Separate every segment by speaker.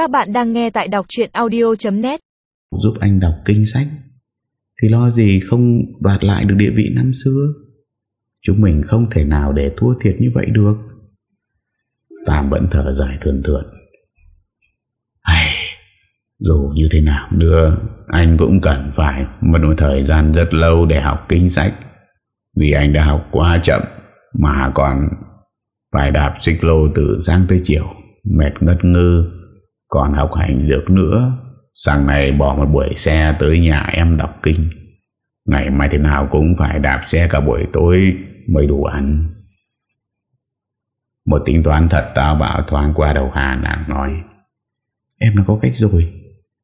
Speaker 1: Các bạn đang nghe tại đọc chuyện audio.net
Speaker 2: Giúp anh đọc kinh sách. Thì lo gì không đoạt lại được địa vị năm xưa? Chúng mình không thể nào để thua thiệt như vậy được. Tam vẫn thở dài thường thường Hay Dù như thế nào nữa Anh cũng cần phải Mất một thời gian rất lâu để học kinh sách. Vì anh đã học quá chậm, Mà còn Phải đạp xích lô từ sáng tới chiều, Mệt ngất ngư. Còn học hành được nữa, Sáng nay bỏ một buổi xe tới nhà em đọc kinh. Ngày mai thế nào cũng phải đạp xe cả buổi tối Mới đủ ăn. Một tính toán thật tao bảo thoáng qua đầu Hà nàng nói, Em đã có cách rồi.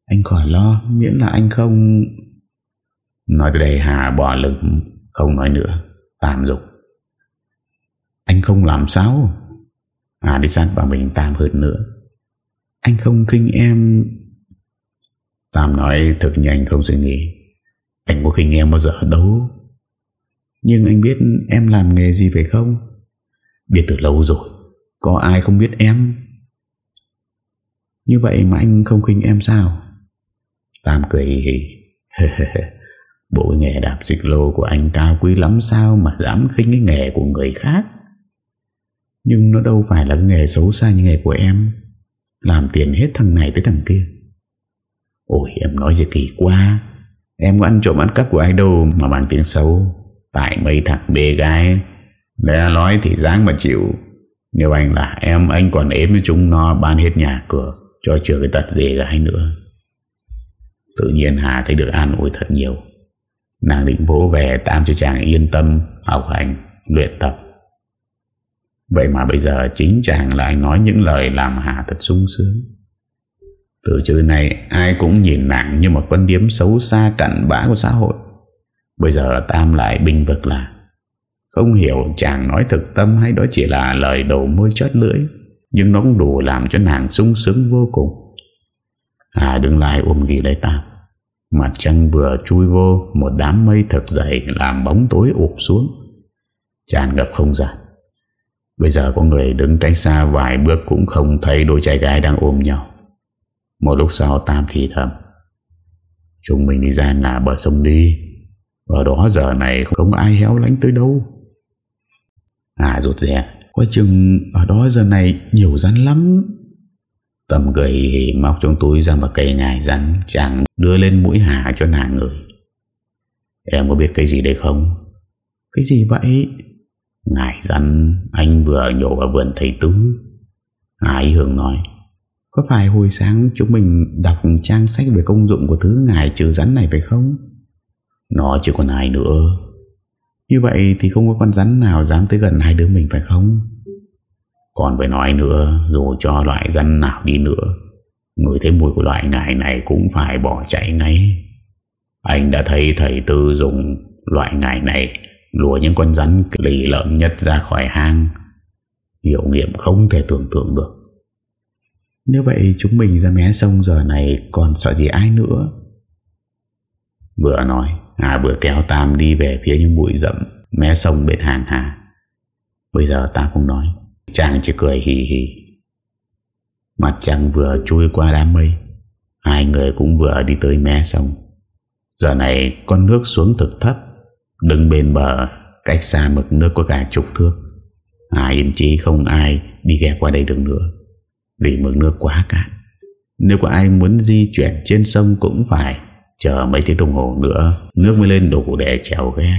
Speaker 2: Anh khỏi lo, Miễn là anh không Nói từ đây Hà bỏ lực Không nói nữa, Tạm dục. Anh không làm sao? Hà đi sát vào mình Tam hơn nữa. Anh không khinh em. Tam nói thật nhanh không suy nghĩ. Anh có khinh em bao giờ đâu. Nhưng anh biết em làm nghề gì phải không? Biết từ lâu rồi. Có ai không biết em? Như vậy mà anh không khinh em sao? Tam cười hì Bộ nghề đạp xích lô của anh cao quý lắm sao Mà dám khinh cái nghề của người khác? Nhưng nó đâu phải là nghề xấu xa như nghề của em làm tiền hết thằng này tới thằng kia. Ôi em nói gì kỳ quá. Em có ăn trộm ăn cắp của ai đâu Mà mang tiếng xấu. Tại mấy thằng bê gái. Lẽ nói thì dáng mà chịu. Nếu anh là em Anh còn ếm với chúng nó ban hết nhà cửa Cho chừa cái tật dề gái nữa. Tự nhiên Hà thấy được an ủi thật nhiều. Nàng định vỗ về Tam cho chàng yên tâm Học hành, luyện tập. Vậy mà bây giờ chính chàng lại nói những lời làm Hà thật sung sướng. Từ chữ này, ai cũng nhìn nàng như một vấn điếm xấu xa cặn bã của xã hội. Bây giờ Tam lại bình vực là, Không hiểu chàng nói thực tâm hay đó chỉ là lời đầu môi chót lưỡi, Nhưng nó cũng đủ làm cho nàng sung sướng vô cùng. Hà đứng lại ôm ghi lấy Tam, Mặt trăng vừa chui vô, Một đám mây thật dày Làm bóng tối ụp xuống. Tràn ngập không gian. Bây giờ có người đứng cách xa vài bước Cũng không thấy đôi trai gái đang ôm nhau. Một lúc sau, Tam thì thầm, Chúng mình đi ra ngả bờ sông đi. Ở đó giờ này không ai héo lánh tới đâu. À rụt rẻ Có chừng ở đó giờ này nhiều rắn lắm. Tầm gầy móc trong túi ra một cây ngài rắn, Chàng đưa lên mũi hà cho nàng người Em có biết cái gì đây không? Cái gì vậy? Ngài rắn anh vừa nhổ vào vườn thầy tứ Ái Hương nói có phải hồi sáng chúng mình đọc trang sách về công dụng của thứ ngài trừ rắn này phải không? Nó chưa còn ai nữa. Như vậy thì không có con rắn nào dám tới gần hai đứa mình phải không? Còn phải nói nữa, dù cho loại rắn nào đi nữa, người thấy mùi của loại ngài này cũng phải bỏ chạy ngay. Anh đã thấy thầy Tư dùng loại ngài này lùa những con rắn lì lợm nhất ra khỏi hang. Hiệu nghiệm không thể tưởng tượng được. Nếu vậy chúng mình ra mé sông giờ này còn sợ gì ai nữa Vừa nói, Hà vừa kéo Tam đi về phía những bụi rậm Mé sông bên hàng Hà Bây giờ Tam không nói, Chàng chỉ cười hì hì Mặt trăng vừa chui qua đám mây, Hai người cũng vừa đi tới mé sông Giờ này con nước xuống thực thấp Đứng bên bờ, Cách xa mực nước có cả chục thước. Hà yên chí không ai đi ghé qua đây được nữa. Vì mực nước quá cạn. Nếu có ai muốn di chuyển trên sông Cũng phải chờ mấy tiếng đồng hồ nữa, Nước mới lên đủ để trèo ghe.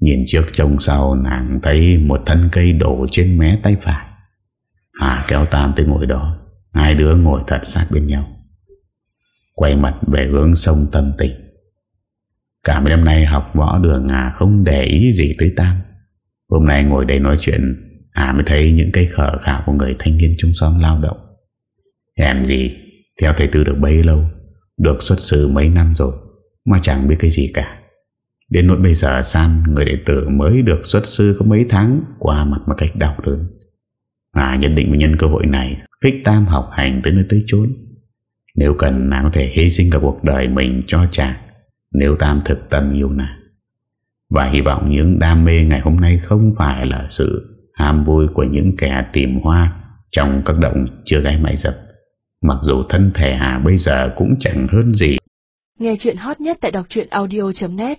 Speaker 2: Nhìn trước trông sau, Nàng thấy một thân cây đổ trên mé tay phải. Hà kéo Tam tới ngồi đó. Hai đứa ngồi thật sát bên nhau. Quay mặt về hướng sông tâm tình Cả mấy năm nay học võ đường Hà không để ý gì tới Tam. Hôm nay ngồi đây nói chuyện Hà mới thấy những cây khở khảo của người thanh niên trong xóm lao động. Hèn gì, Theo thầy Tư được bấy lâu, Được xuất sư mấy năm rồi, Mà chẳng biết cái gì cả. Đến nỗi bây giờ San, Người đệ tử mới được xuất sư có mấy tháng, Qua mặt một cách đau đớn. Hà nhận định nhân cơ hội này, Khích Tam học hành tới nơi tới chốn. Nếu cần, nàng có thể hy sinh cả cuộc đời mình cho chàng. Nếu Tam thực tâm yêu nàng, Và hy vọng những đam mê ngày hôm nay Không phải là sự ham vui của những kẻ tìm hoa trong các động chưa gái mại dập Mặc dù thân thể Hà bây giờ cũng chẳng hơn gì.
Speaker 3: Nghe chuyện hot nhất tại đọc audio.net